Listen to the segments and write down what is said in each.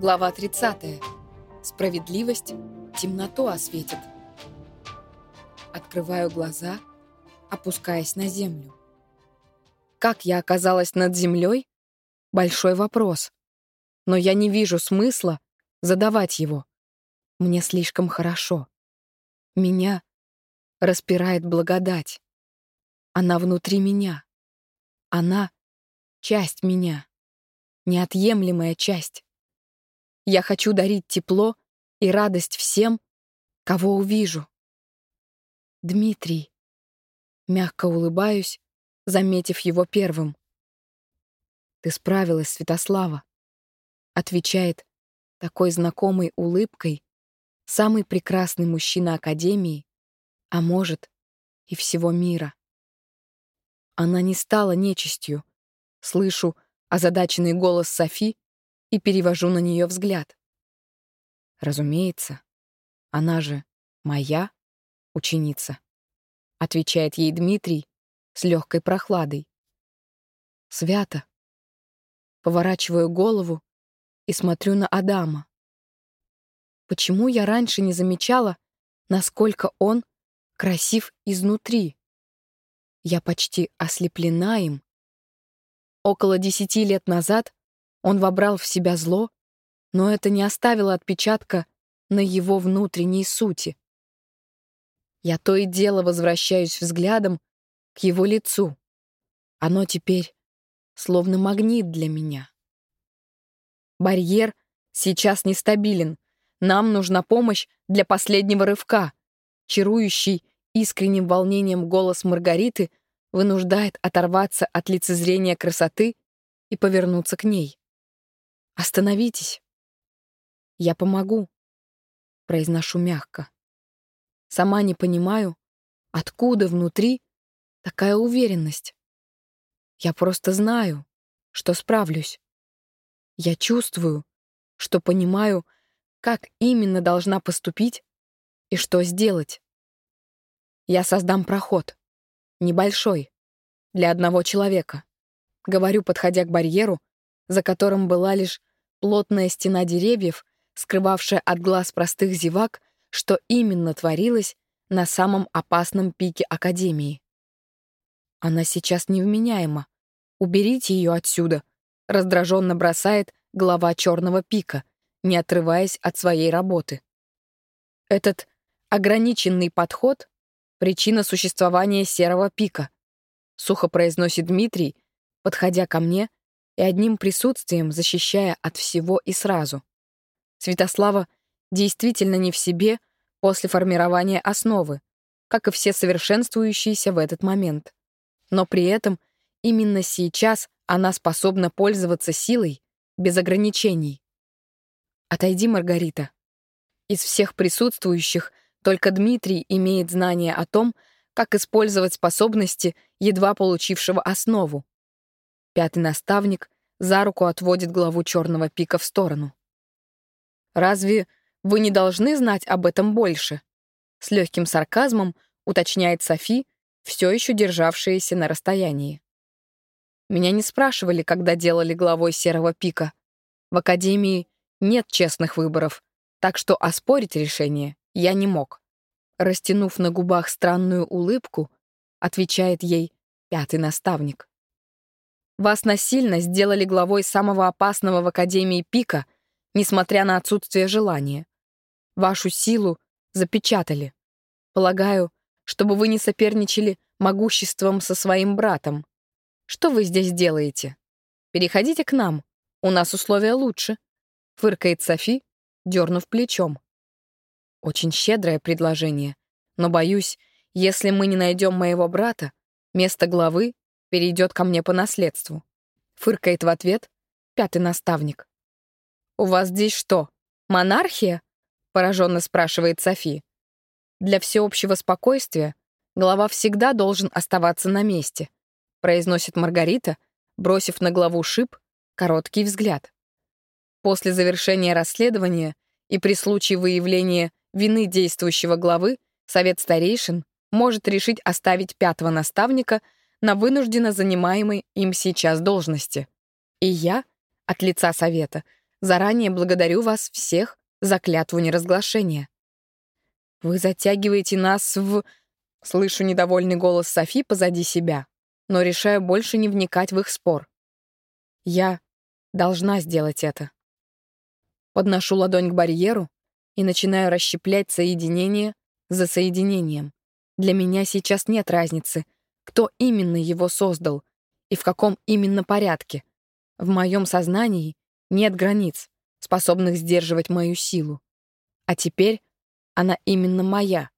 Глава 30. Справедливость темноту осветит. Открываю глаза, опускаясь на землю. Как я оказалась над землей? Большой вопрос. Но я не вижу смысла задавать его. Мне слишком хорошо. Меня распирает благодать. Она внутри меня. Она — часть меня. Неотъемлемая часть. Я хочу дарить тепло и радость всем, кого увижу. Дмитрий. Мягко улыбаюсь, заметив его первым. «Ты справилась, Святослава», — отвечает такой знакомой улыбкой самый прекрасный мужчина Академии, а может, и всего мира. Она не стала нечистью. Слышу озадаченный голос Софи и перевожу на нее взгляд. Разумеется, она же моя ученица, отвечает ей Дмитрий с легкой прохладой. Свято. Поворачиваю голову и смотрю на Адама. Почему я раньше не замечала, насколько он красив изнутри? Я почти ослеплена им. Около десяти лет назад он вобрал в себя зло, но это не оставило отпечатка на его внутренней сути. Я то и дело возвращаюсь взглядом к его лицу. Оно теперь словно магнит для меня. Барьер сейчас нестабилен. Нам нужна помощь для последнего рывка. Чарующий искренним волнением голос Маргариты вынуждает оторваться от лицезрения красоты и повернуться к ней. Остановитесь. Я помогу, произношу мягко. Сама не понимаю, откуда внутри такая уверенность. Я просто знаю, что справлюсь. Я чувствую, что понимаю, как именно должна поступить и что сделать. Я создам проход. Небольшой. Для одного человека. Говорю, подходя к барьеру, за которым была лишь плотная стена деревьев, скрывавшая от глаз простых зевак, что именно творилось на самом опасном пике Академии. Она сейчас невменяема. Уберите ее отсюда, раздраженно бросает глава черного пика, не отрываясь от своей работы. Этот ограниченный подход — причина существования серого пика, сухо произносит Дмитрий, подходя ко мне и одним присутствием защищая от всего и сразу. Святослава действительно не в себе после формирования основы, как и все совершенствующиеся в этот момент. Но при этом именно сейчас она способна пользоваться силой без ограничений. «Отойди, Маргарита». Из всех присутствующих только Дмитрий имеет знание о том, как использовать способности, едва получившего основу. Пятый наставник за руку отводит главу черного пика в сторону. «Разве вы не должны знать об этом больше?» С легким сарказмом уточняет Софи, все еще державшаяся на расстоянии. Меня не спрашивали, когда делали главой серого пика. В академии нет честных выборов, так что оспорить решение я не мог. Растянув на губах странную улыбку, отвечает ей пятый наставник. Вас насильно сделали главой самого опасного в Академии пика, несмотря на отсутствие желания. Вашу силу запечатали. Полагаю, чтобы вы не соперничали могуществом со своим братом. Что вы здесь делаете? Переходите к нам. У нас условия лучше. Фыркает Софи, дернув плечом. Очень щедрое предложение, но боюсь, если мы не найдем моего брата, место главы перейдет ко мне по наследству. Фыркает в ответ пятый наставник. «У вас здесь что, монархия?» — пораженно спрашивает Софи. «Для всеобщего спокойствия глава всегда должен оставаться на месте», — произносит Маргарита, бросив на главу шип короткий взгляд. После завершения расследования и при случае выявления вины действующего главы Совет старейшин может решить оставить пятого наставника — на вынужденно занимаемой им сейчас должности. И я, от лица совета, заранее благодарю вас всех за клятву неразглашения. Вы затягиваете нас в... Слышу недовольный голос Софи позади себя, но решаю больше не вникать в их спор. Я должна сделать это. Подношу ладонь к барьеру и начинаю расщеплять соединение за соединением. Для меня сейчас нет разницы, кто именно его создал и в каком именно порядке. В моем сознании нет границ, способных сдерживать мою силу. А теперь она именно моя,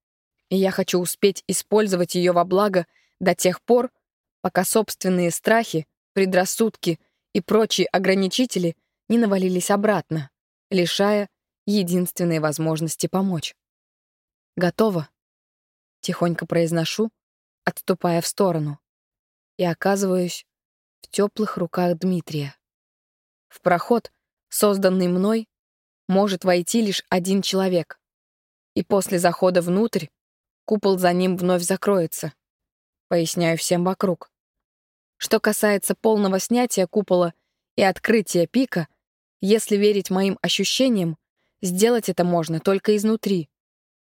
и я хочу успеть использовать ее во благо до тех пор, пока собственные страхи, предрассудки и прочие ограничители не навалились обратно, лишая единственной возможности помочь. «Готово», — тихонько произношу, отступая в сторону, и оказываюсь в теплых руках Дмитрия. В проход, созданный мной, может войти лишь один человек, и после захода внутрь купол за ним вновь закроется. Поясняю всем вокруг. Что касается полного снятия купола и открытия пика, если верить моим ощущениям, сделать это можно только изнутри.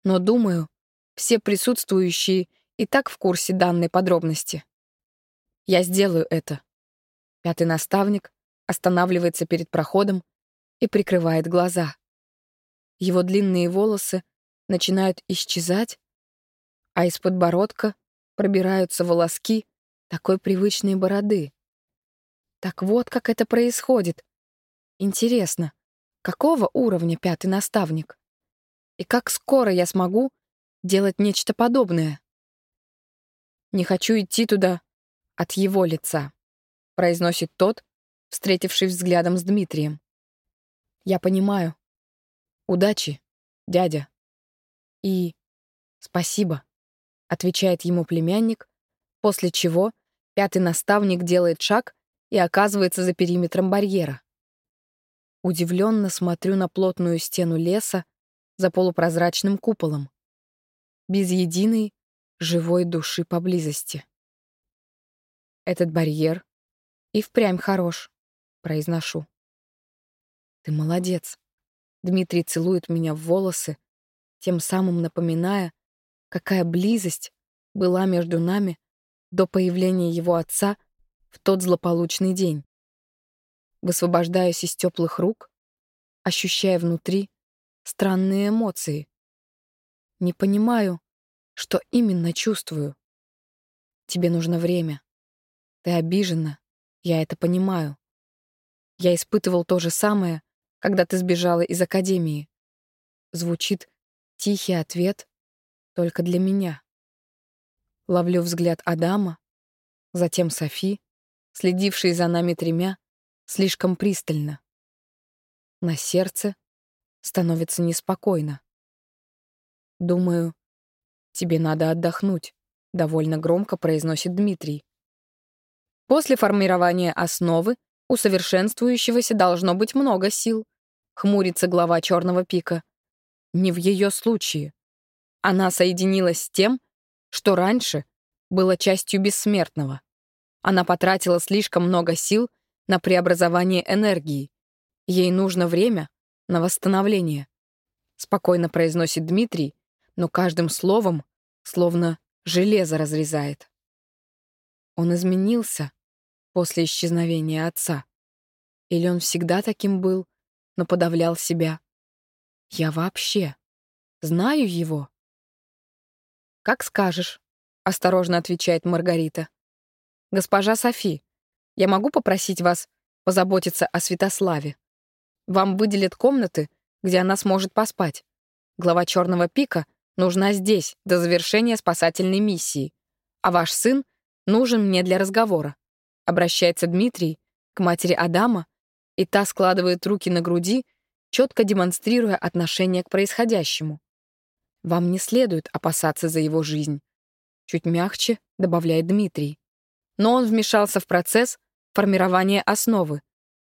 Но, думаю, все присутствующие и так в курсе данной подробности. Я сделаю это. Пятый наставник останавливается перед проходом и прикрывает глаза. Его длинные волосы начинают исчезать, а из подбородка пробираются волоски такой привычной бороды. Так вот, как это происходит. Интересно, какого уровня пятый наставник? И как скоро я смогу делать нечто подобное? Не хочу идти туда от его лица, произносит тот, встретивший взглядом с Дмитрием. Я понимаю. Удачи, дядя. И спасибо, отвечает ему племянник, после чего пятый наставник делает шаг и оказывается за периметром барьера. Удивленно смотрю на плотную стену леса за полупрозрачным куполом. Без единой живой души поблизости. Этот барьер и впрямь хорош, произношу. Ты молодец. Дмитрий целует меня в волосы, тем самым напоминая, какая близость была между нами до появления его отца в тот злополучный день. Высвобождаюсь из теплых рук, ощущая внутри странные эмоции. Не понимаю, что именно чувствую. Тебе нужно время. Ты обижена, я это понимаю. Я испытывал то же самое, когда ты сбежала из академии. Звучит тихий ответ только для меня. Ловлю взгляд Адама, затем Софи, следившей за нами тремя, слишком пристально. На сердце становится неспокойно. Думаю, тебе надо отдохнуть, довольно громко произносит Дмитрий. После формирования основы у совершенствующегося должно быть много сил, хмурится глава черного пика. Не в ее случае. Она соединилась с тем, что раньше было частью бессмертного. Она потратила слишком много сил на преобразование энергии. Ей нужно время на восстановление. Спокойно произносит Дмитрий, но каждым словом словно железо разрезает. Он изменился после исчезновения отца. Или он всегда таким был, но подавлял себя. Я вообще знаю его? «Как скажешь», — осторожно отвечает Маргарита. «Госпожа Софи, я могу попросить вас позаботиться о Святославе? Вам выделят комнаты, где она сможет поспать. Глава Черного пика нужна здесь, до завершения спасательной миссии, а ваш сын нужен мне для разговора. Обращается Дмитрий к матери Адама, и та складывает руки на груди, четко демонстрируя отношение к происходящему. Вам не следует опасаться за его жизнь. Чуть мягче добавляет Дмитрий. Но он вмешался в процесс формирования основы.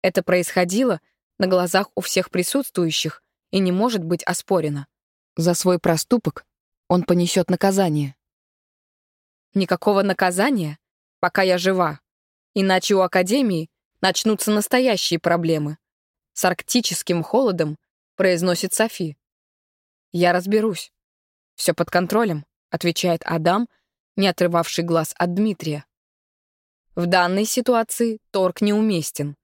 Это происходило на глазах у всех присутствующих и не может быть оспорено. За свой проступок он понесет наказание. Никакого наказания, пока я жива, Иначе у Академии начнутся настоящие проблемы. с арктическим холодом произносит Софи. «Я разберусь. Все под контролем», — отвечает Адам, не отрывавший глаз от Дмитрия. В данной ситуации торг неуместен.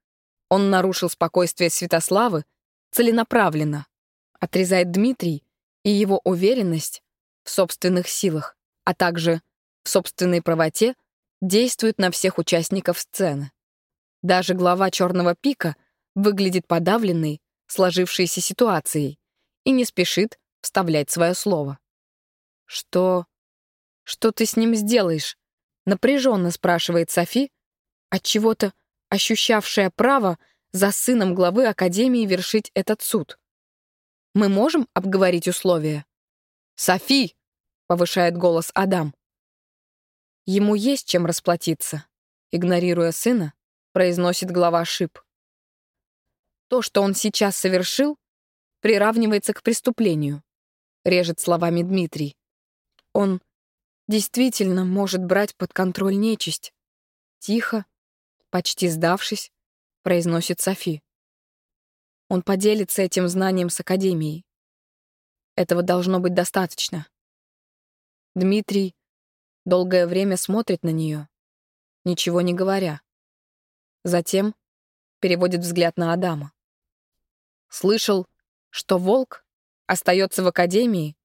Он нарушил спокойствие Святославы целенаправленно, отрезает Дмитрий и его уверенность в собственных силах, а также в собственной правоте действует на всех участников сцены. Даже глава «Черного пика» выглядит подавленной, сложившейся ситуацией и не спешит вставлять свое слово. «Что... что ты с ним сделаешь?» — напряженно спрашивает Софи, от чего то ощущавшая право за сыном главы Академии вершить этот суд. «Мы можем обговорить условия?» «Софи!» — повышает голос Адам. Ему есть чем расплатиться. Игнорируя сына, произносит глава Шип. То, что он сейчас совершил, приравнивается к преступлению, режет словами Дмитрий. Он действительно может брать под контроль нечисть. Тихо, почти сдавшись, произносит Софи. Он поделится этим знанием с Академией. Этого должно быть достаточно. Дмитрий долгое время смотрит на нее, ничего не говоря. Затем переводит взгляд на Адама. Слышал, что волк остается в академии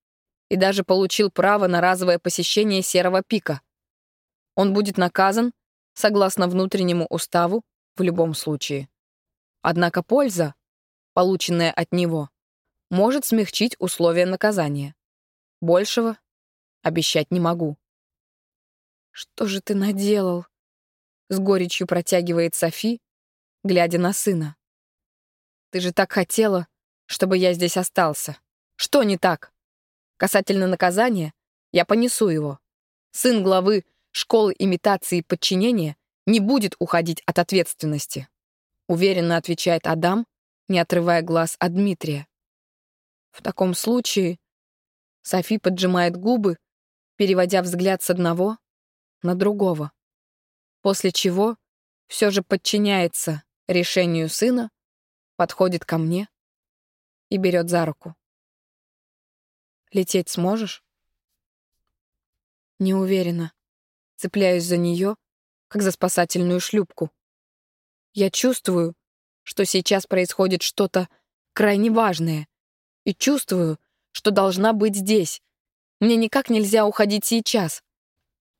и даже получил право на разовое посещение Серого пика. Он будет наказан согласно внутреннему уставу в любом случае. Однако польза, полученная от него, может смягчить условия наказания. Большего обещать не могу. «Что же ты наделал?» С горечью протягивает Софи, глядя на сына. «Ты же так хотела, чтобы я здесь остался. Что не так? Касательно наказания, я понесу его. Сын главы школы имитации подчинения не будет уходить от ответственности», уверенно отвечает Адам, не отрывая глаз от Дмитрия. В таком случае Софи поджимает губы, переводя взгляд с одного на другого. После чего все же подчиняется решению сына, подходит ко мне и берет за руку. «Лететь сможешь?» Не уверена. Цепляюсь за нее, как за спасательную шлюпку. Я чувствую, что сейчас происходит что-то крайне важное, и чувствую, что должна быть здесь. Мне никак нельзя уходить сейчас.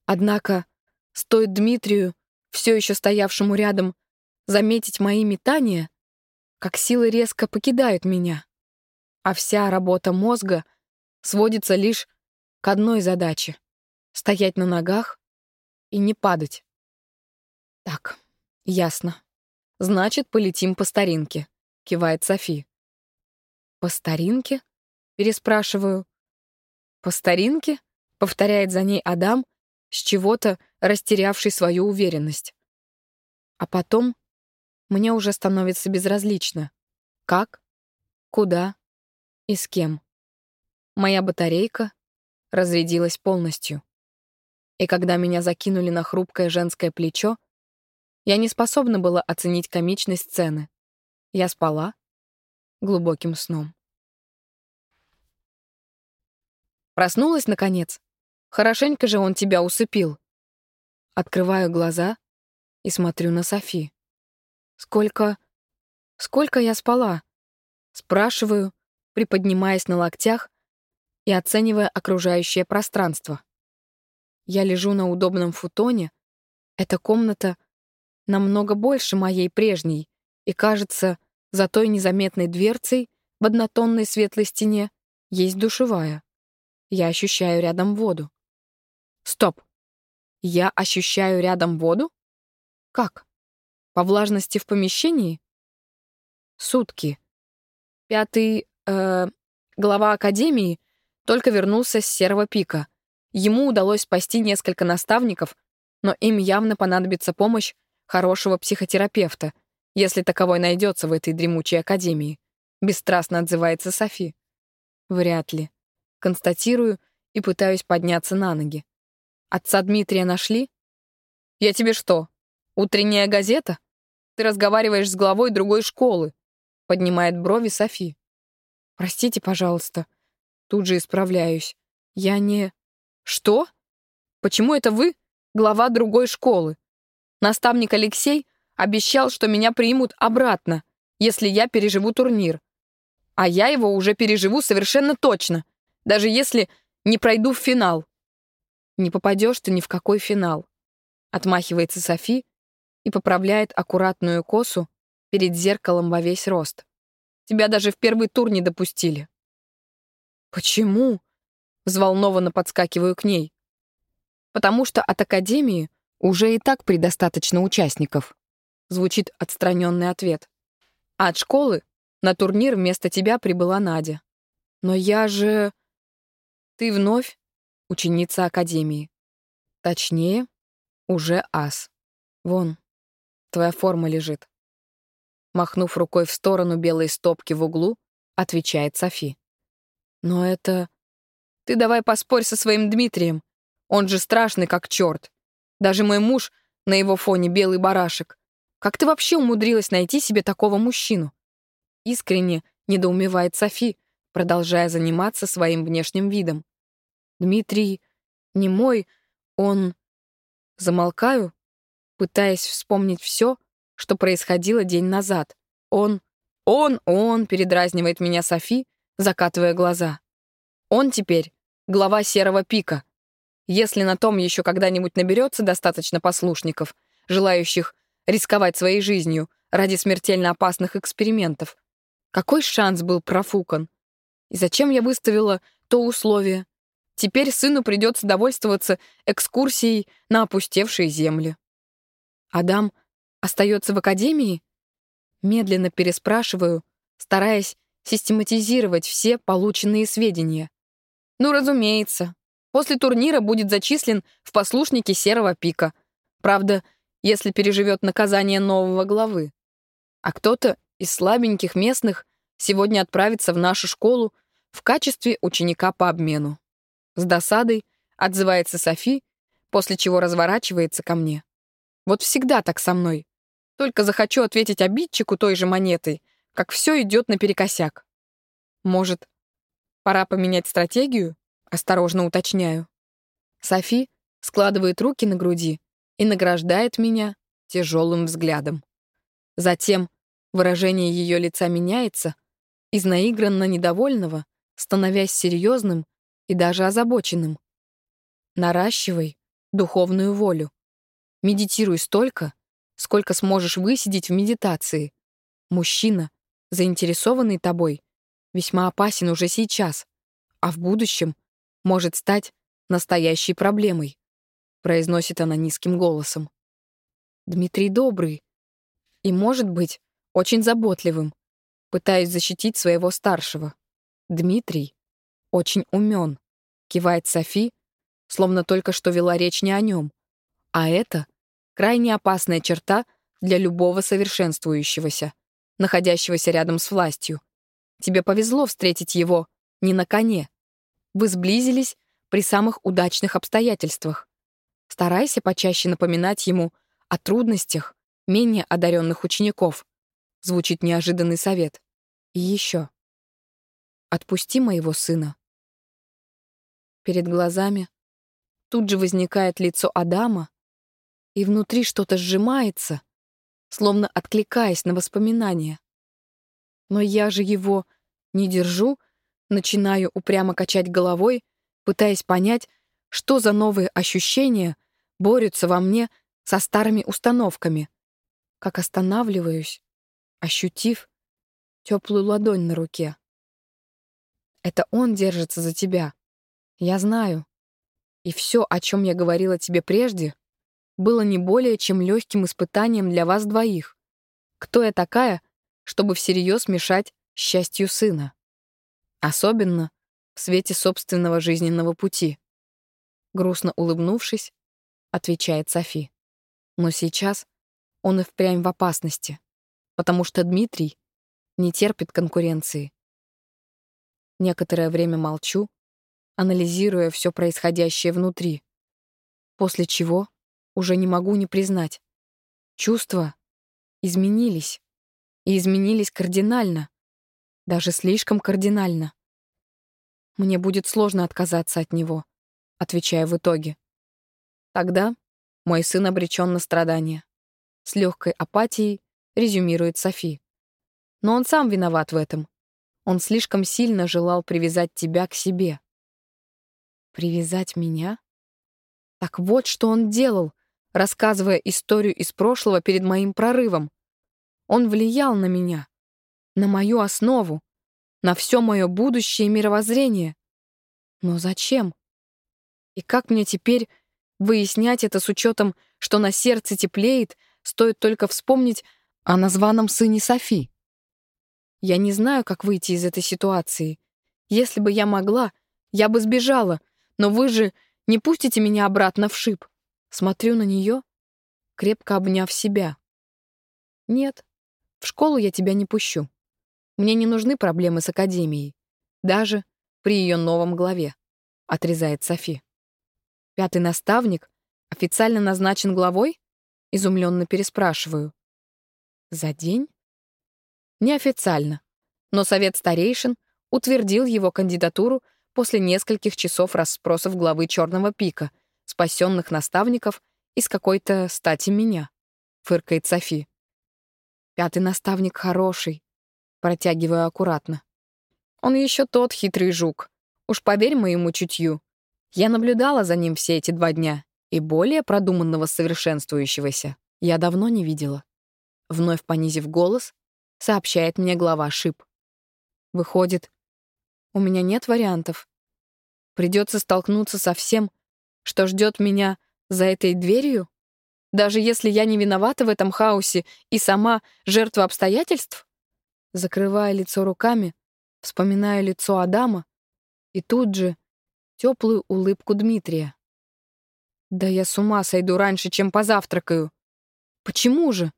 Однако, стоит Дмитрию, все еще стоявшему рядом, заметить мои метания, как силы резко покидают меня, а вся работа мозга сводится лишь к одной задаче — стоять на ногах и не падать. Так, ясно. Значит, полетим по старинке, кивает Софи. По старинке? Переспрашиваю. По старинке? Повторяет за ней Адам, с чего-то растерявший свою уверенность. А потом мне уже становится безразлично. Как, куда и с кем. Моя батарейка разрядилась полностью. И когда меня закинули на хрупкое женское плечо, я не способна была оценить комичность сцены. Я спала глубоким сном. Проснулась, наконец, Хорошенько же он тебя усыпил. Открываю глаза и смотрю на Софи. Сколько... сколько я спала? Спрашиваю, приподнимаясь на локтях и оценивая окружающее пространство. Я лежу на удобном футоне. Эта комната намного больше моей прежней, и, кажется, за той незаметной дверцей в однотонной светлой стене есть душевая. Я ощущаю рядом воду. Стоп. Я ощущаю рядом воду? Как? По влажности в помещении? Сутки. Пятый, э, глава Академии только вернулся с Серого пика. Ему удалось спасти несколько наставников, но им явно понадобится помощь хорошего психотерапевта, если таковой найдется в этой дремучей академии. Бесстрастно отзывается Софи. Вряд ли. Констатирую и пытаюсь подняться на ноги. Отца Дмитрия нашли? Я тебе что, утренняя газета? Ты разговариваешь с главой другой школы. поднимает брови Софи. «Простите, пожалуйста». Тут же исправляюсь. «Я не...» «Что? Почему это вы глава другой школы? Наставник Алексей обещал, что меня примут обратно, если я переживу турнир. А я его уже переживу совершенно точно, даже если не пройду в финал. Не попадешь ты ни в какой финал. Отмахивается Софи и поправляет аккуратную косу перед зеркалом во весь рост. Тебя даже в первый тур не допустили. Почему? Взволнованно подскакиваю к ней. Потому что от Академии уже и так предостаточно участников. Звучит отстраненный ответ. А от школы на турнир вместо тебя прибыла Надя. Но я же... Ты вновь ученица Академии. Точнее, уже ас. Вон, твоя форма лежит. Махнув рукой в сторону белой стопки в углу, отвечает Софи. Но это... Ты давай поспорь со своим Дмитрием. Он же страшный как черт. Даже мой муж на его фоне белый барашек. Как ты вообще умудрилась найти себе такого мужчину? Искренне недоумевает Софи, продолжая заниматься своим внешним видом. Дмитрий не мой, он... Замолкаю, пытаясь вспомнить все, что происходило день назад. Он, он, он, передразнивает меня Софи, закатывая глаза. Он теперь глава Серого Пика. Если на том еще когда-нибудь наберется достаточно послушников, желающих рисковать своей жизнью ради смертельно опасных экспериментов, какой шанс был профукан? И зачем я выставила то условие? Теперь сыну придется довольствоваться экскурсией на опустевшие земли. Адам остается в академии? Медленно переспрашиваю, стараясь систематизировать все полученные сведения. Ну, разумеется. После турнира будет зачислен в послушники Серого Пика. Правда, если переживет наказание нового главы. А кто-то из слабеньких местных сегодня отправится в нашу школу в качестве ученика по обмену. С досадой отзывается Софи, после чего разворачивается ко мне. Вот всегда так со мной. Только захочу ответить обидчику той же монетой, как все идет наперекосяк. Может, пора поменять стратегию? Осторожно уточняю. Софи складывает руки на груди и награждает меня тяжелым взглядом. Затем выражение ее лица меняется, из наигранно недовольного, становясь серьезным и даже озабоченным. Наращивай духовную волю. Медитируй столько, сколько сможешь высидеть в медитации. Мужчина, заинтересованный тобой, весьма опасен уже сейчас, а в будущем может стать настоящей проблемой, произносит она низким голосом. Дмитрий добрый и, может быть, очень заботливым, пытаясь защитить своего старшего. Дмитрий очень умен, кивает Софи, словно только что вела речь не о нем, а это крайне опасная черта для любого совершенствующегося, находящегося рядом с властью. Тебе повезло встретить его не на коне. Вы сблизились при самых удачных обстоятельствах. Старайся почаще напоминать ему о трудностях менее одаренных учеников. Звучит неожиданный совет. И еще. Отпусти моего сына. Перед глазами тут же возникает лицо Адама, и внутри что-то сжимается, словно откликаясь на воспоминания. Но я же его не держу, начинаю упрямо качать головой, пытаясь понять, что за новые ощущения борются во мне со старыми установками. Как останавливаюсь, ощутив теплую ладонь на руке. Это он держится за тебя. Я знаю. И все, о чем я говорила тебе прежде, было не более чем легким испытанием для вас двоих. Кто я такая, чтобы всерьез мешать счастью сына? Особенно в свете собственного жизненного пути. Грустно улыбнувшись, отвечает Софи. Но сейчас он и впрямь в опасности, потому что Дмитрий не терпит конкуренции. Некоторое время молчу, анализируя все происходящее внутри, после чего уже не могу не признать. Чувства изменились. и изменились кардинально, даже слишком кардинально. Мне будет сложно отказаться от него, отвечая в итоге. Тогда мой сын обречен на страдания. С легкой апатией резюмирует Софи. Но он сам виноват в этом. Он слишком сильно желал привязать тебя к себе. Привязать меня? Так вот, что он делал, рассказывая историю из прошлого перед моим прорывом. Он влиял на меня, на мою основу, на все мое будущее и мировоззрение. Но зачем? И как мне теперь выяснять это с учетом, что на сердце теплеет, стоит только вспомнить о названном сыне Софи? Я не знаю, как выйти из этой ситуации. Если бы я могла, я бы сбежала, но вы же не пустите меня обратно в шип. Смотрю на нее, крепко обняв себя. Нет, в школу я тебя не пущу. Мне не нужны проблемы с академией, даже при ее новом главе, отрезает Софи. Пятый наставник официально назначен главой? Изумленно переспрашиваю. За день? Неофициально, но совет старейшин утвердил его кандидатуру после нескольких часов расспросов главы Черного пика, спасенных наставников из какой-то стати меня, фыркает Софи. Пятый наставник хороший, протягиваю аккуратно. Он еще тот хитрый жук. Уж поверь моему чутью. Я наблюдала за ним все эти два дня, и более продуманного совершенствующегося я давно не видела. Вновь понизив голос, сообщает мне глава ШИП. Выходит, у меня нет вариантов. Придется столкнуться со всем, что ждет меня за этой дверью? Даже если я не виновата в этом хаосе и сама жертва обстоятельств? Закрывая лицо руками, вспоминая лицо Адама и тут же теплую улыбку Дмитрия. Да я с ума сойду раньше, чем позавтракаю. Почему же?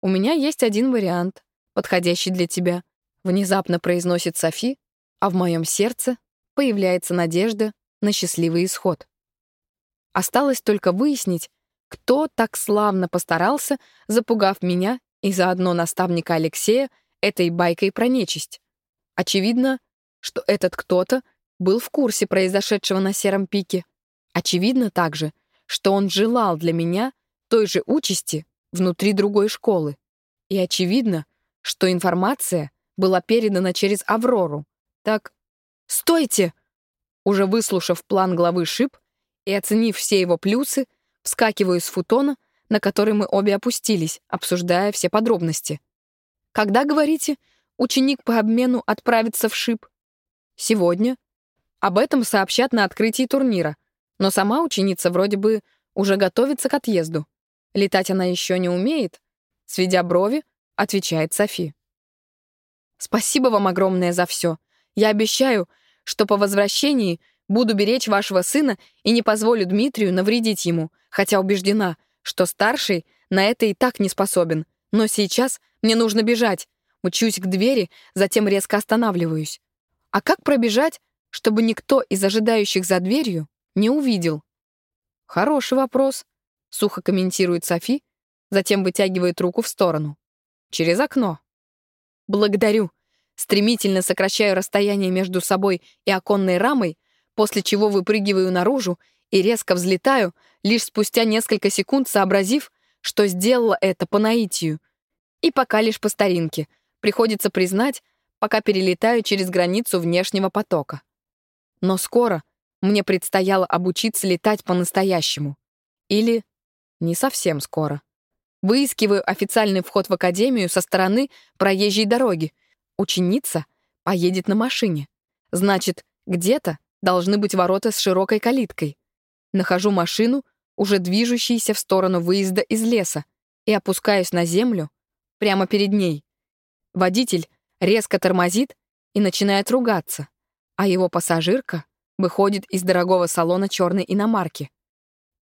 У меня есть один вариант, подходящий для тебя, внезапно произносит Софи, а в моем сердце появляется надежда на счастливый исход. Осталось только выяснить, кто так славно постарался, запугав меня и заодно наставника Алексея этой байкой про нечисть. Очевидно, что этот кто-то был в курсе произошедшего на Сером пике. Очевидно также, что он желал для меня той же участи внутри другой школы. И очевидно, что информация была передана через Аврору. Так, «Стойте!» Уже выслушав план главы ШИП и оценив все его плюсы, вскакиваю с футона, на который мы обе опустились, обсуждая все подробности. «Когда, говорите, ученик по обмену отправится в ШИП?» «Сегодня», об этом сообщат на открытии турнира, но сама ученица вроде бы уже готовится к отъезду. Летать она еще не умеет. Сведя брови, отвечает Софи. «Спасибо вам огромное за все. Я обещаю, что по возвращении буду беречь вашего сына и не позволю Дмитрию навредить ему, хотя убеждена, что старший на это и так не способен. Но сейчас мне нужно бежать. Мчусь к двери, затем резко останавливаюсь. А как пробежать, чтобы никто из ожидающих за дверью не увидел? Хороший вопрос, сухо комментирует Софи, затем вытягивает руку в сторону. Через окно. Благодарю. Стремительно сокращаю расстояние между собой и оконной рамой, после чего выпрыгиваю наружу и резко взлетаю, лишь спустя несколько секунд сообразив, что сделала это по наитию. И пока лишь по старинке. Приходится признать, пока перелетаю через границу внешнего потока. Но скоро мне предстояло обучиться летать по-настоящему. Или не совсем скоро. Выискиваю официальный вход в академию со стороны проезжей дороги. Ученица поедет на машине. Значит, где-то должны быть ворота с широкой калиткой. Нахожу машину, уже движущуюся в сторону выезда из леса, и опускаюсь на землю прямо перед ней. Водитель резко тормозит и начинает ругаться а его пассажирка выходит из дорогого салона черной иномарки.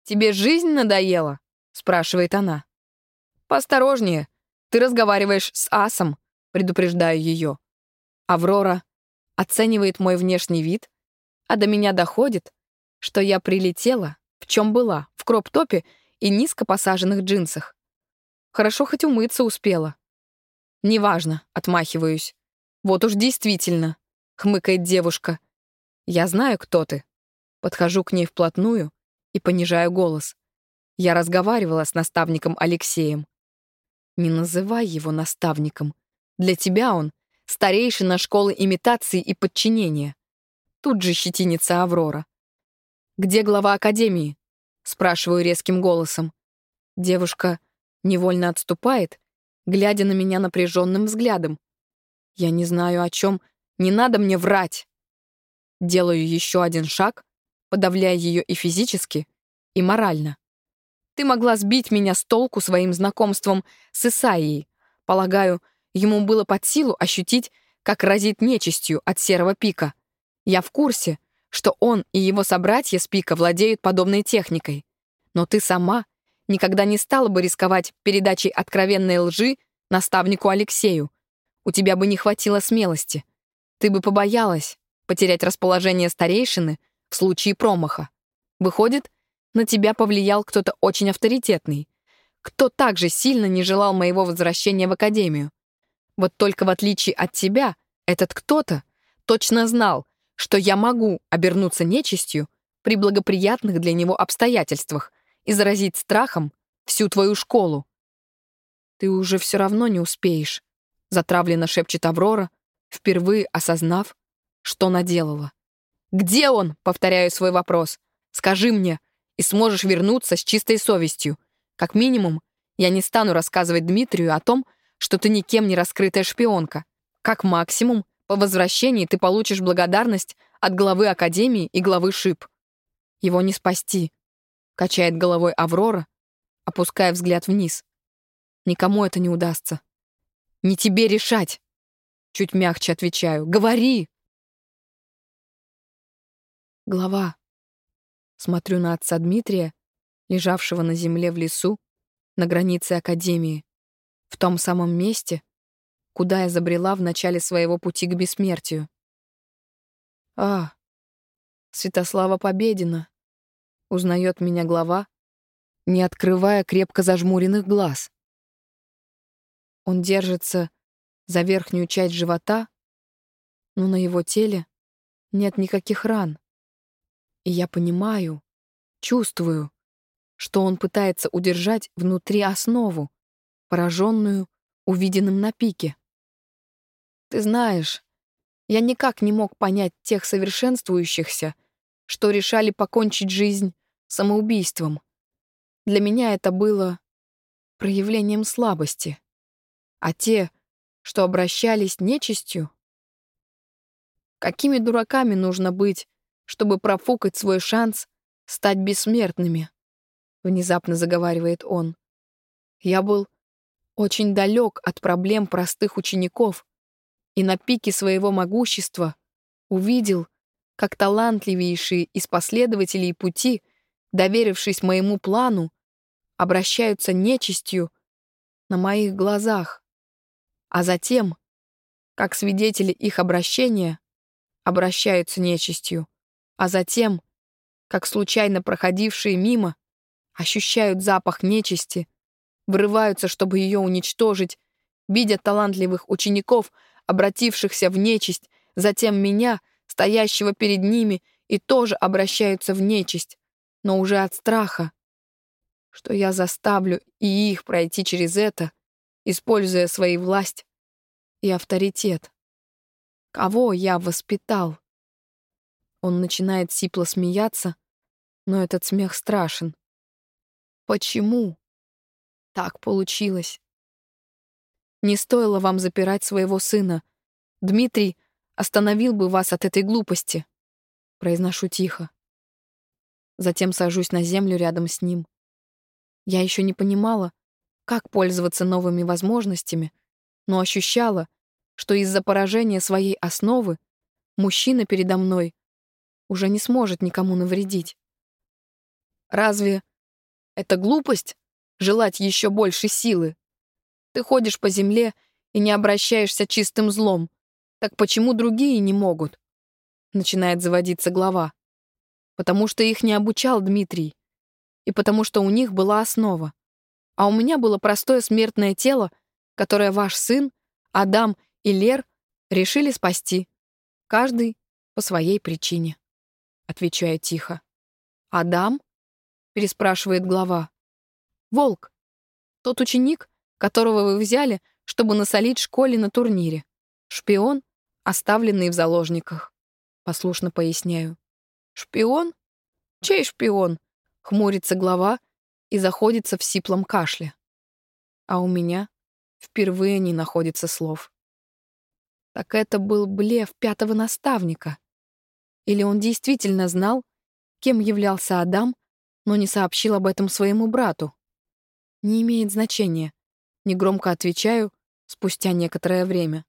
«Тебе жизнь надоела?» — спрашивает она. «Поосторожнее, ты разговариваешь с асом», — предупреждаю ее. Аврора оценивает мой внешний вид, а до меня доходит, что я прилетела, в чем была, кроп-топе и низко посаженных джинсах. Хорошо хоть умыться успела. «Неважно», — отмахиваюсь. «Вот уж действительно», — хмыкает девушка. «Я знаю, кто ты». Подхожу к ней вплотную и понижаю голос. Я разговаривала с наставником Алексеем. Не называй его наставником. Для тебя он — старейшина школы имитации и подчинения. Тут же щетинится Аврора. «Где глава Академии?» — спрашиваю резким голосом. Девушка невольно отступает, глядя на меня напряженным взглядом. Я не знаю, о чем. Не надо мне врать. Делаю еще один шаг, подавляя ее и физически, и морально. Ты могла сбить меня с толку своим знакомством с Исаией. Полагаю, ему было под силу ощутить, как разит нечистью от серого пика. Я в курсе, что он и его собратья с пика владеют подобной техникой. Но ты сама никогда не стала бы рисковать передачей откровенной лжи наставнику Алексею. У тебя бы не хватило смелости. Ты бы побоялась потерять расположение старейшины в случае промаха. Выходит, на тебя повлиял кто-то очень авторитетный, кто также сильно не желал моего возвращения в академию. Вот только в отличие от тебя, этот кто-то точно знал, что я могу обернуться нечистью при благоприятных для него обстоятельствах и заразить страхом всю твою школу. Ты уже все равно не успеешь, затравленно шепчет Аврора, впервые осознав, что наделала. «Где он?» — повторяю свой вопрос. «Скажи мне, и сможешь вернуться с чистой совестью. Как минимум, я не стану рассказывать Дмитрию о том, что ты никем не раскрытая шпионка. Как максимум, по возвращении ты получишь благодарность от главы Академии и главы ШИП. Его не спасти. Качает головой Аврора, опуская взгляд вниз. Никому это не удастся. Не тебе решать. Чуть мягче отвечаю. Говори. Глава Смотрю на отца Дмитрия, лежавшего на земле в лесу, на границе Академии, в том самом месте, куда я забрела в начале своего пути к бессмертию. А, Святослава Победина. Узнает меня глава, не открывая крепко зажмуренных глаз. Он держится за верхнюю часть живота, но на его теле нет никаких ран. И я понимаю, чувствую, что он пытается удержать внутри основу, пораженную увиденным на пике. Ты знаешь, я никак не мог понять тех совершенствующихся, что решали покончить жизнь самоубийством. Для меня это было проявлением слабости. А те, что обращались нечистью, какими дураками нужно быть, чтобы профукать свой шанс стать бессмертными», — внезапно заговаривает он. «Я был очень далек от проблем простых учеников и на пике своего могущества увидел, как талантливейшие из последователей пути, доверившись моему плану, обращаются нечистью на моих глазах, а затем, как свидетели их обращения, обращаются нечистью а затем, как случайно проходившие мимо, ощущают запах нечисти, врываются, чтобы ее уничтожить, видят талантливых учеников, обратившихся в нечисть, затем меня, стоящего перед ними, и тоже обращаются в нечисть, но уже от страха, что я заставлю и их пройти через это, используя свою власть и авторитет. Кого я воспитал? Он начинает сипло смеяться, но этот смех страшен. Почему? Так получилось. Не стоило вам запирать своего сына. Дмитрий остановил бы вас от этой глупости. Произношу тихо. Затем сажусь на землю рядом с ним. Я еще не понимала, как пользоваться новыми возможностями, но ощущала, что из-за поражения своей основы мужчина передо мной уже не сможет никому навредить. Разве это глупость — желать еще больше силы? Ты ходишь по земле и не обращаешься чистым злом. Так почему другие не могут? Начинает заводиться глава. Потому что их не обучал Дмитрий. И потому что у них была основа. А у меня было простое смертное тело, которое ваш сын Адам и Лер решили спасти. Каждый по своей причине. Отвечаю тихо. «Адам?» — переспрашивает глава. «Волк. Тот ученик, которого вы взяли, чтобы насолить школе на турнире. Шпион, оставленный в заложниках. Послушно поясняю. Шпион? Чей шпион? Хмурится глава и заходится в сиплом кашле. А у меня впервые не находится слов. Так это был блеф пятого наставника. Или он действительно знал, кем являлся Адам, но не сообщил об этом своему брату? Не имеет значения. Негромко отвечаю спустя некоторое время.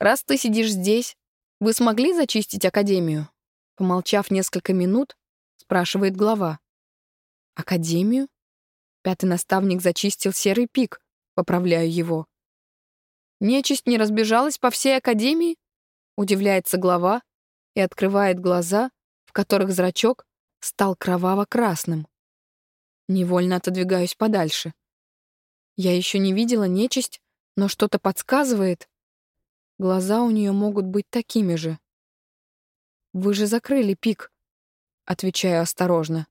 «Раз ты сидишь здесь, вы смогли зачистить Академию?» Помолчав несколько минут, спрашивает глава. «Академию?» Пятый наставник зачистил серый пик, поправляю его. «Нечисть не разбежалась по всей Академии?» Удивляется глава и открывает глаза, в которых зрачок стал кроваво-красным. Невольно отодвигаюсь подальше. Я еще не видела нечисть, но что-то подсказывает. Глаза у нее могут быть такими же. «Вы же закрыли пик», — отвечаю осторожно.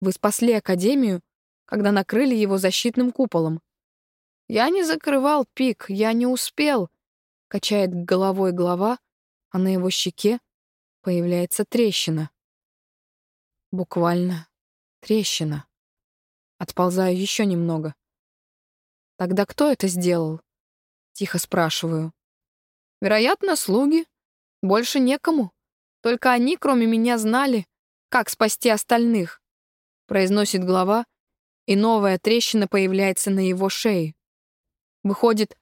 «Вы спасли Академию, когда накрыли его защитным куполом». «Я не закрывал пик, я не успел», — качает головой глава, а на его щеке появляется трещина. Буквально трещина. Отползаю еще немного. «Тогда кто это сделал?» Тихо спрашиваю. «Вероятно, слуги. Больше некому. Только они, кроме меня, знали, как спасти остальных», произносит глава, и новая трещина появляется на его шее. Выходит,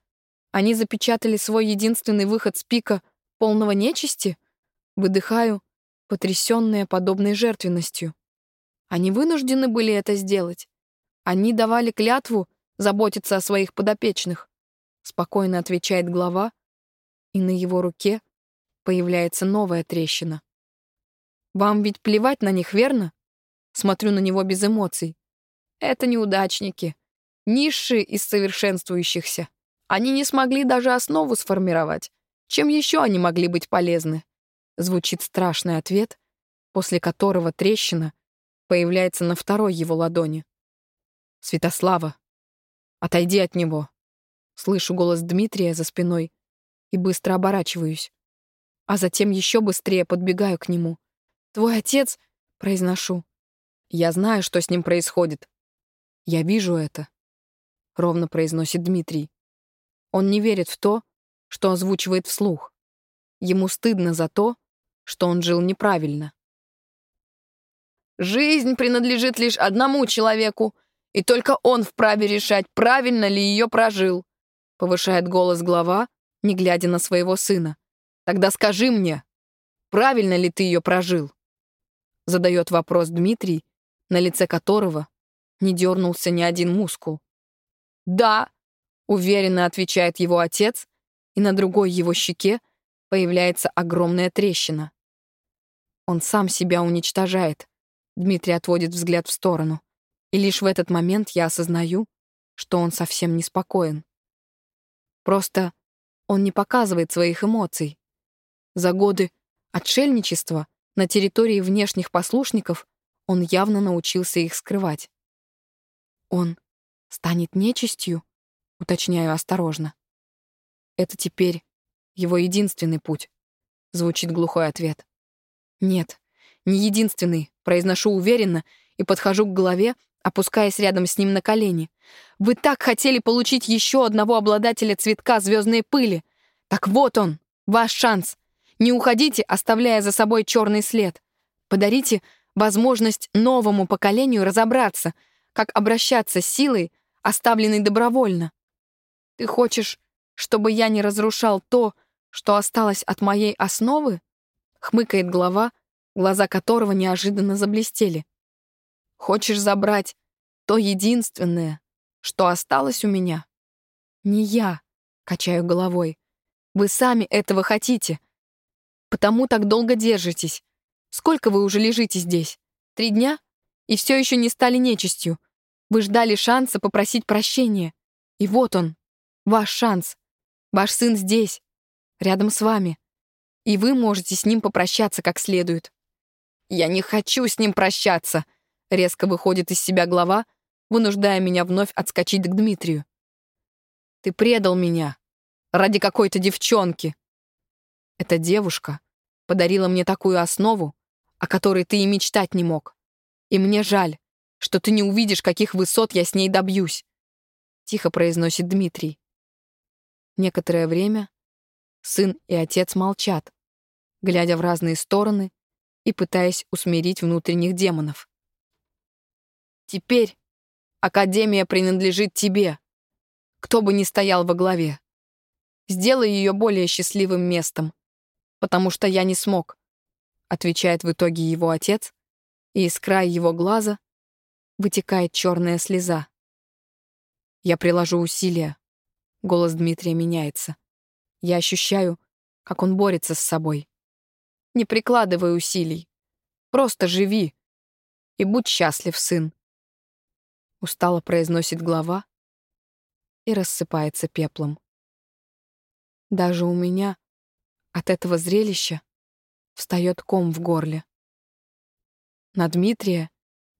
они запечатали свой единственный выход с пика полного нечисти? Выдыхаю, потрясённая подобной жертвенностью. Они вынуждены были это сделать. Они давали клятву заботиться о своих подопечных», — спокойно отвечает глава, и на его руке появляется новая трещина. «Вам ведь плевать на них, верно?» Смотрю на него без эмоций. «Это неудачники, низшие из совершенствующихся. Они не смогли даже основу сформировать. Чем еще они могли быть полезны?» Звучит страшный ответ, после которого трещина появляется на второй его ладони. «Святослава, Отойди от него. Слышу голос Дмитрия за спиной и быстро оборачиваюсь. А затем еще быстрее подбегаю к нему. «Твой отец...» — произношу. «Я знаю, что с ним происходит. Я вижу это», — ровно произносит Дмитрий. Он не верит в то, что озвучивает вслух. Ему стыдно за то, что он жил неправильно. «Жизнь принадлежит лишь одному человеку, и только он вправе решать, правильно ли ее прожил», — повышает голос глава, не глядя на своего сына. «Тогда скажи мне, правильно ли ты ее прожил?» Задает вопрос Дмитрий, на лице которого не дернулся ни один мускул. «Да», — уверенно отвечает его отец, и на другой его щеке появляется огромная трещина. Он сам себя уничтожает. Дмитрий отводит взгляд в сторону. И лишь в этот момент я осознаю, что он совсем не спокоен. Просто он не показывает своих эмоций. За годы отшельничества на территории внешних послушников он явно научился их скрывать. Он станет нечистью, уточняю осторожно. Это теперь его единственный путь, звучит глухой ответ. Нет, не единственный, произношу уверенно и подхожу к голове, опускаясь рядом с ним на колени. «Вы так хотели получить еще одного обладателя цветка звездной пыли! Так вот он, ваш шанс! Не уходите, оставляя за собой черный след. Подарите возможность новому поколению разобраться, как обращаться с силой, оставленной добровольно. Ты хочешь, чтобы я не разрушал то, что осталось от моей основы?» Хмыкает глава, глаза которого неожиданно заблестели. Хочешь забрать то единственное, что осталось у меня? Не я, качаю головой. Вы сами этого хотите. Потому так долго держитесь. Сколько вы уже лежите здесь? Три дня? И все еще не стали нечистью. Вы ждали шанса попросить прощения. И вот он, ваш шанс. Ваш сын здесь, рядом с вами, и вы можете с ним попрощаться как следует». «Я не хочу с ним прощаться», — резко выходит из себя глава, вынуждая меня вновь отскочить к Дмитрию. «Ты предал меня ради какой-то девчонки». Эта девушка подарила мне такую основу, о которой ты и мечтать не мог. И мне жаль, что ты не увидишь, каких высот я с ней добьюсь», — тихо произносит Дмитрий. Некоторое время сын и отец молчат, глядя в разные стороны и пытаясь усмирить внутренних демонов. «Теперь Академия принадлежит тебе, кто бы ни стоял во главе. Сделай ее более счастливым местом, потому что я не смог», — отвечает в итоге его отец, и из края его глаза вытекает черная слеза. Я приложу усилия. Голос Дмитрия меняется. Я ощущаю, как он борется с собой. Не прикладывай усилий. Просто живи. И будь счастлив, сын. Устало произносит глава и рассыпается пеплом. Даже у меня от этого зрелища встает ком в горле. На Дмитрия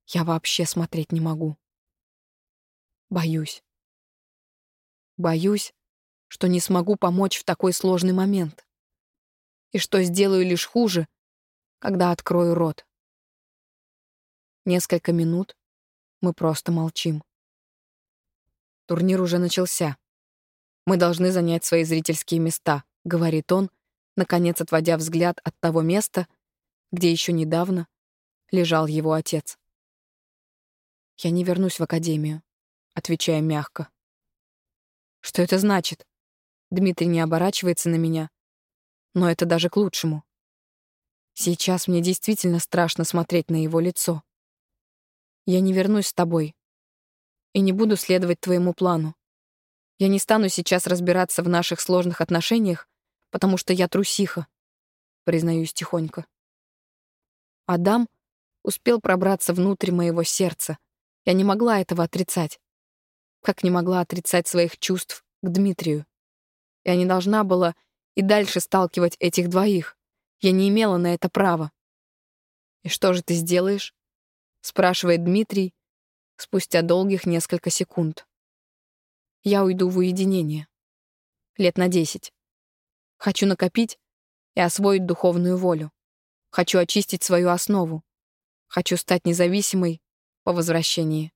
я вообще смотреть не могу. Боюсь. Боюсь, что не смогу помочь в такой сложный момент. И что сделаю лишь хуже, когда открою рот. Несколько минут мы просто молчим. Турнир уже начался. Мы должны занять свои зрительские места, говорит он, наконец отводя взгляд от того места, где еще недавно лежал его отец. «Я не вернусь в академию», — отвечаю мягко. «Что это значит?» Дмитрий не оборачивается на меня, но это даже к лучшему. Сейчас мне действительно страшно смотреть на его лицо. Я не вернусь с тобой и не буду следовать твоему плану. Я не стану сейчас разбираться в наших сложных отношениях, потому что я трусиха, признаюсь тихонько. Адам успел пробраться внутрь моего сердца, я не могла этого отрицать. Как не могла отрицать своих чувств к Дмитрию. Я не должна была и дальше сталкивать этих двоих. Я не имела на это права. «И что же ты сделаешь?» — спрашивает Дмитрий спустя долгих несколько секунд. Я уйду в уединение. Лет на десять. Хочу накопить и освоить духовную волю. Хочу очистить свою основу. Хочу стать независимой по возвращении.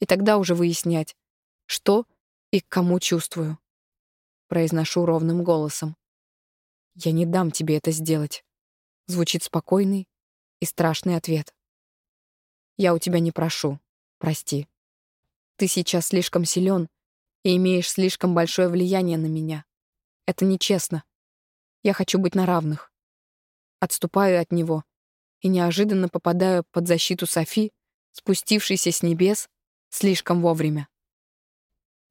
И тогда уже выяснять, что и к кому чувствую. Произношу ровным голосом. «Я не дам тебе это сделать», — звучит спокойный и страшный ответ. «Я у тебя не прошу, прости. Ты сейчас слишком силен и имеешь слишком большое влияние на меня. Это нечестно. Я хочу быть на равных. Отступаю от него и неожиданно попадаю под защиту Софи, спустившийся с небес слишком вовремя.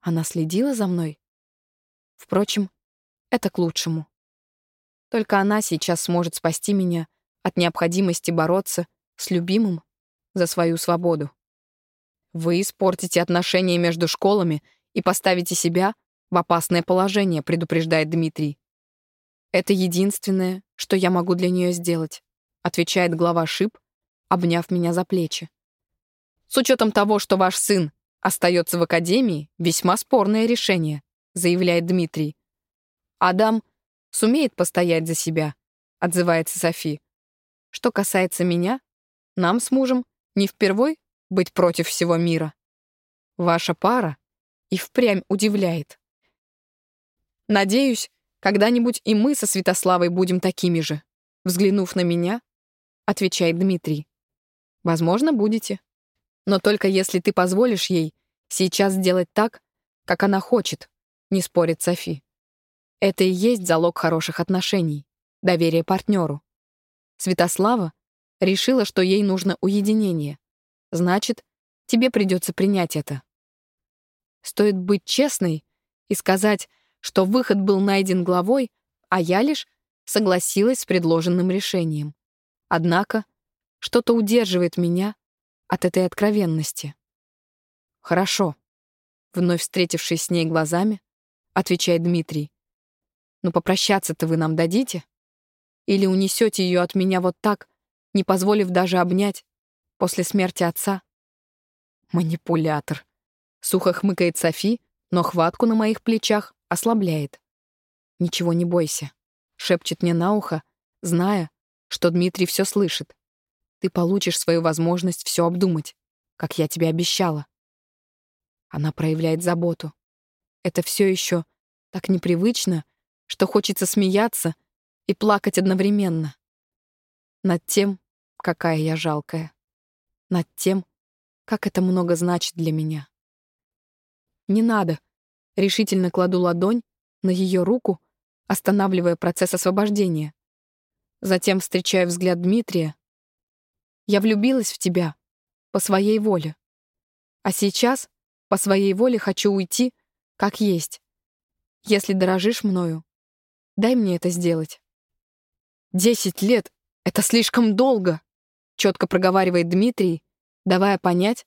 Она следила за мной? Впрочем, это к лучшему. Только она сейчас сможет спасти меня от необходимости бороться с любимым за свою свободу. Вы испортите отношения между школами и поставите себя в опасное положение, предупреждает Дмитрий. Это единственное, что я могу для нее сделать, отвечает глава ШИП, обняв меня за плечи. С учетом того, что ваш сын остается в академии, весьма спорное решение, заявляет Дмитрий. Адам сумеет постоять за себя, отзывается Софи. Что касается меня, нам с мужем не впервой быть против всего мира. Ваша пара и впрямь удивляет. Надеюсь, когда-нибудь и мы со Святославой будем такими же. Взглянув на меня, отвечает Дмитрий. Возможно, будете. Но только если ты позволишь ей сейчас сделать так, как она хочет, не спорит Софи. Это и есть залог хороших отношений, доверие партнеру. Святослава решила, что ей нужно уединение. Значит, тебе придется принять это. Стоит быть честной и сказать, что выход был найден главой, а я лишь согласилась с предложенным решением. Однако что-то удерживает меня от этой откровенности. «Хорошо», — вновь встретившись с ней глазами, отвечает Дмитрий. Но попрощаться-то вы нам дадите? Или унесете ее от меня вот так, не позволив даже обнять после смерти отца? Манипулятор. Сухо хмыкает Софи, но хватку на моих плечах ослабляет. «Ничего не бойся», — шепчет мне на ухо, зная, что Дмитрий все слышит. «Ты получишь свою возможность все обдумать, как я тебе обещала». Она проявляет заботу. Это все еще так непривычно, что хочется смеяться и плакать одновременно. Над тем, какая я жалкая. Над тем, как это много значит для меня. «Не надо», — решительно кладу ладонь на ее руку, останавливая процесс освобождения. Затем встречаю взгляд Дмитрия. «Я влюбилась в тебя по своей воле. А сейчас по своей воле хочу уйти, как есть. Если дорожишь мною, дай мне это сделать». «Десять лет — это слишком долго», — четко проговаривает Дмитрий, давая понять,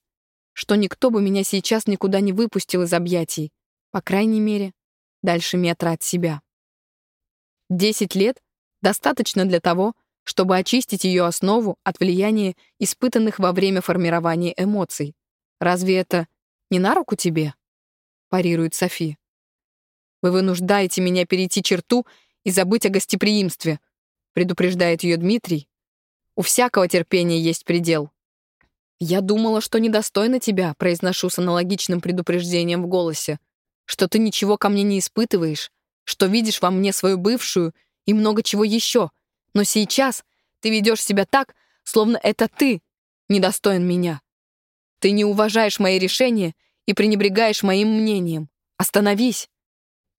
что никто бы меня сейчас никуда не выпустил из объятий, по крайней мере, дальше метра от себя. Десять лет достаточно для того, чтобы очистить ее основу от влияния испытанных во время формирования эмоций. Разве это не на руку тебе? парирует Софи. Вы вынуждаете меня перейти черту и забыть о гостеприимстве, предупреждает ее Дмитрий. У всякого терпения есть предел. «Я думала, что недостойна тебя», — произношу с аналогичным предупреждением в голосе, «что ты ничего ко мне не испытываешь, что видишь во мне свою бывшую и много чего еще, но сейчас ты ведешь себя так, словно это ты недостоин меня. Ты не уважаешь мои решения и пренебрегаешь моим мнением. Остановись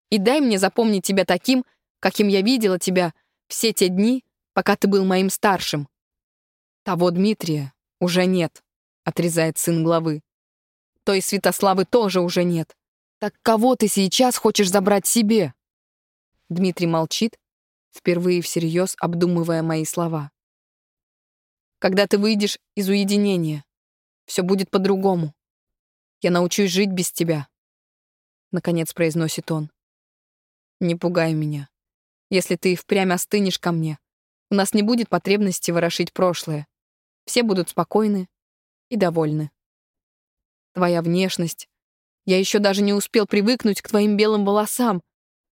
и дай мне запомнить тебя таким, каким я видела тебя все те дни, пока ты был моим старшим. Того Дмитрия уже нет отрезает сын главы. Той Святославы тоже уже нет. Так кого ты сейчас хочешь забрать себе? Дмитрий молчит, впервые всерьез обдумывая мои слова. Когда ты выйдешь из уединения, все будет по-другому. Я научусь жить без тебя. Наконец произносит он. Не пугай меня. Если ты впрямь остынешь ко мне, у нас не будет потребности ворошить прошлое. Все будут спокойны, и довольны. Твоя внешность. Я еще даже не успел привыкнуть к твоим белым волосам.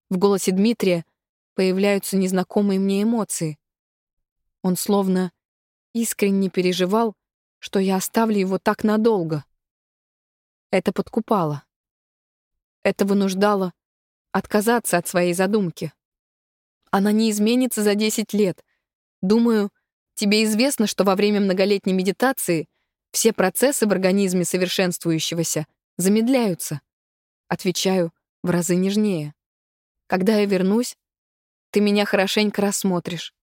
В голосе Дмитрия появляются незнакомые мне эмоции. Он словно искренне переживал, что я оставлю его так надолго. Это подкупало. Это вынуждало отказаться от своей задумки. Она не изменится за 10 лет. Думаю, тебе известно, что во время многолетней медитации все процессы в организме совершенствующегося замедляются. Отвечаю в разы нежнее. Когда я вернусь, ты меня хорошенько рассмотришь.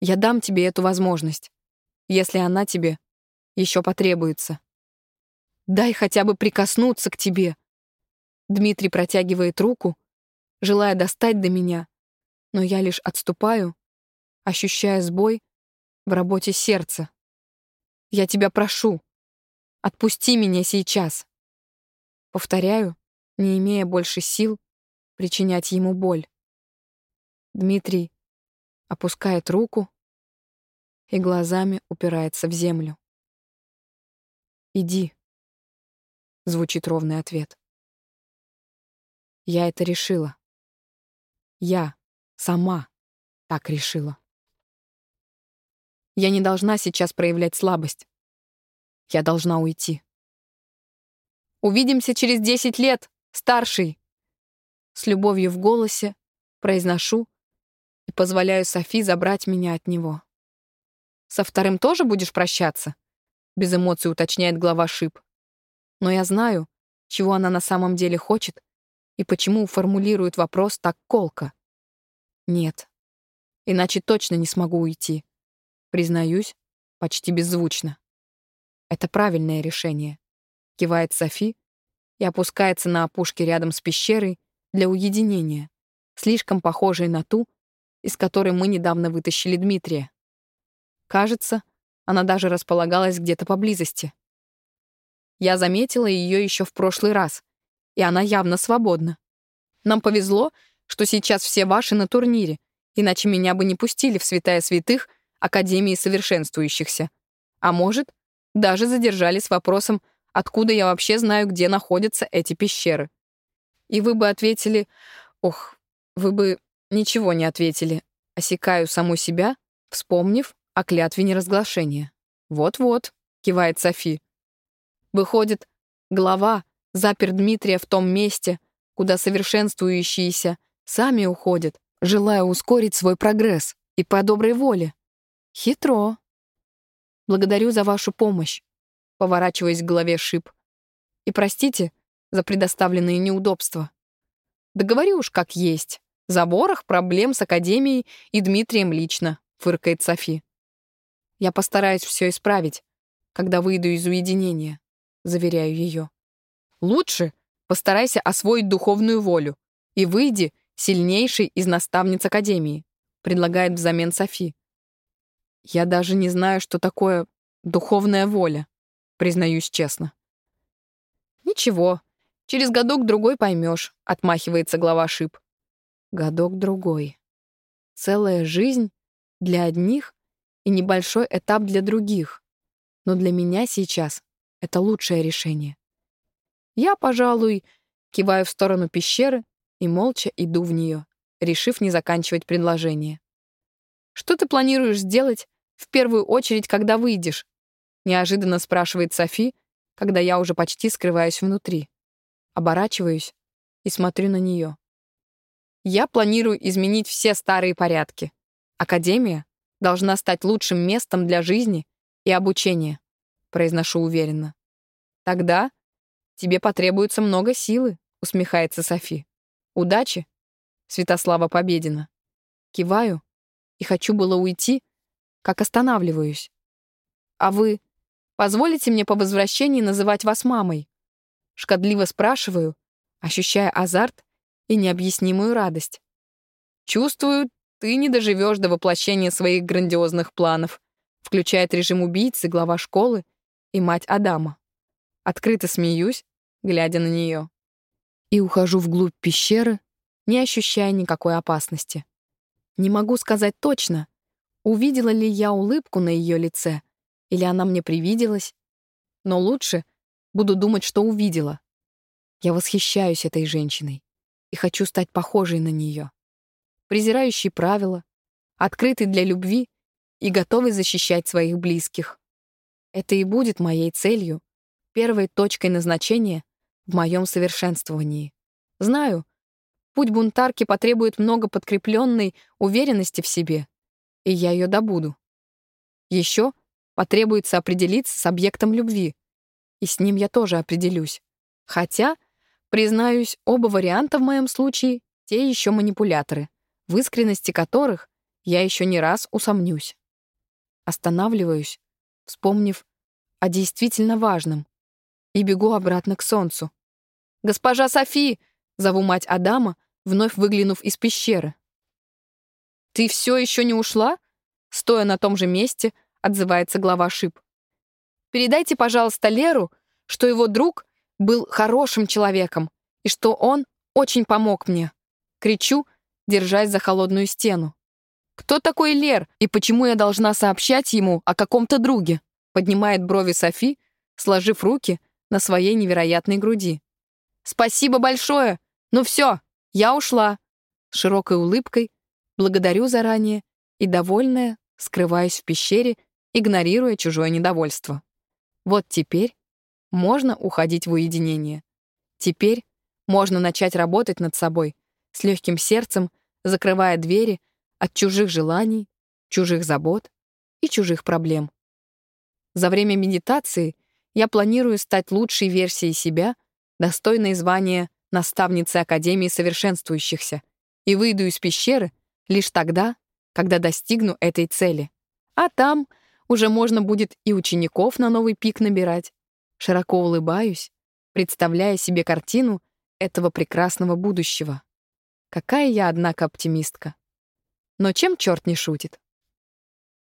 Я дам тебе эту возможность, если она тебе еще потребуется. Дай хотя бы прикоснуться к тебе. Дмитрий протягивает руку, желая достать до меня, но я лишь отступаю, ощущая сбой в работе сердца. Я тебя прошу. Отпусти меня сейчас. Повторяю, не имея больше сил причинять ему боль. Дмитрий опускает руку и глазами упирается в землю. «Иди», — звучит ровный ответ. Я это решила. Я сама так решила. Я не должна сейчас проявлять слабость. Я должна уйти. «Увидимся через десять лет, старший!» С любовью в голосе произношу и позволяю Софи забрать меня от него. «Со вторым тоже будешь прощаться?» Без эмоций уточняет глава Шип. Но я знаю, чего она на самом деле хочет и почему формулирует вопрос так колко. Нет, иначе точно не смогу уйти. Признаюсь, почти беззвучно. Это правильное решение. Кивает Софи и опускается на опушке рядом с пещерой для уединения, слишком похожей на ту, из которой мы недавно вытащили Дмитрия. Кажется, она даже располагалась где-то поблизости. Я заметила ее еще в прошлый раз, и она явно свободна. Нам повезло, что сейчас все ваши на турнире, иначе меня бы не пустили в святая святых Академии совершенствующихся. А может, даже задержали с вопросом, откуда я вообще знаю, где находятся эти пещеры. И вы бы ответили, ох, вы бы ничего не ответили. Осекаю саму себя, вспомнив о клятве неразглашения. «Вот-вот», — кивает Софи. Выходит, глава запер Дмитрия в том месте, куда совершенствующиеся сами уходят, желая ускорить свой прогресс и по доброй воле. Хитро. Благодарю за вашу помощь, поворачиваясь к голове шип. И простите за предоставленные неудобства. Да уж как есть. Заборах проблем с Академией и Дмитрием лично, фыркает Софи. Я постараюсь все исправить, когда выйду из уединения, заверяю ее. Лучше постарайся освоить духовную волю и выйди сильнейший из наставниц Академии, предлагает взамен Софи. Я даже не знаю, что такое духовная воля, признаюсь честно. Ничего, через годок-другой поймешь, отмахивается глава Шип. Годок-другой. Целая жизнь для одних и небольшой этап для других. Но для меня сейчас это лучшее решение. Я, пожалуй, киваю в сторону пещеры и молча иду в нее, решив не заканчивать предложение. «Что ты планируешь сделать в первую очередь, когда выйдешь?» неожиданно спрашивает Софи, когда я уже почти скрываюсь внутри. Оборачиваюсь и смотрю на нее. Я планирую изменить все старые порядки. Академия должна стать лучшим местом для жизни и обучения, произношу уверенно. Тогда тебе потребуется много силы, усмехается Софи. Удачи, Святослава Победина. Киваю и хочу было уйти, как останавливаюсь. А вы позволите мне по возвращении называть вас мамой? Шкодливо спрашиваю, ощущая азарт и необъяснимую радость. Чувствую, ты не доживешь до воплощения своих грандиозных планов, включает режим убийцы, глава школы и мать Адама. Открыто смеюсь, глядя на нее. И ухожу вглубь пещеры, не ощущая никакой опасности. Не могу сказать точно, увидела ли я улыбку на ее лице, или она мне привиделась, но лучше буду думать, что увидела. Я восхищаюсь этой женщиной и хочу стать похожей на нее. Презирающий правила, открытый для любви и готовый защищать своих близких. Это и будет моей целью первой точкой назначения в моем совершенствовании. Знаю, путь бунтарки потребует много подкрепленной уверенности в себе, и я ее добуду. Еще потребуется определиться с объектом любви, и с ним я тоже определюсь. Хотя, признаюсь, оба варианта в моем случае — те еще манипуляторы, в искренности которых я еще не раз усомнюсь. Останавливаюсь, вспомнив о действительно важном, и бегу обратно к солнцу. «Госпожа Софи!» — зову мать Адама, вновь выглянув из пещеры. «Ты все еще не ушла?» Стоя на том же месте, отзывается глава Шип. «Передайте, пожалуйста, Леру, что его друг был хорошим человеком и что он очень помог мне». Кричу, держась за холодную стену. «Кто такой Лер и почему я должна сообщать ему о каком-то друге?» Поднимает брови Софи, сложив руки — на своей невероятной груди. «Спасибо большое! Ну все, я ушла!» Широкой улыбкой благодарю заранее и, довольная, скрываюсь в пещере, игнорируя чужое недовольство. Вот теперь можно уходить в уединение. Теперь можно начать работать над собой с легким сердцем, закрывая двери от чужих желаний, чужих забот и чужих проблем. За время медитации я планирую стать лучшей версией себя, достойной звания наставницы Академии совершенствующихся, и выйду из пещеры лишь тогда, когда достигну этой цели. А там уже можно будет и учеников на новый пик набирать. Широко улыбаюсь, представляя себе картину этого прекрасного будущего. Какая я, однако, оптимистка. Но чем черт не шутит?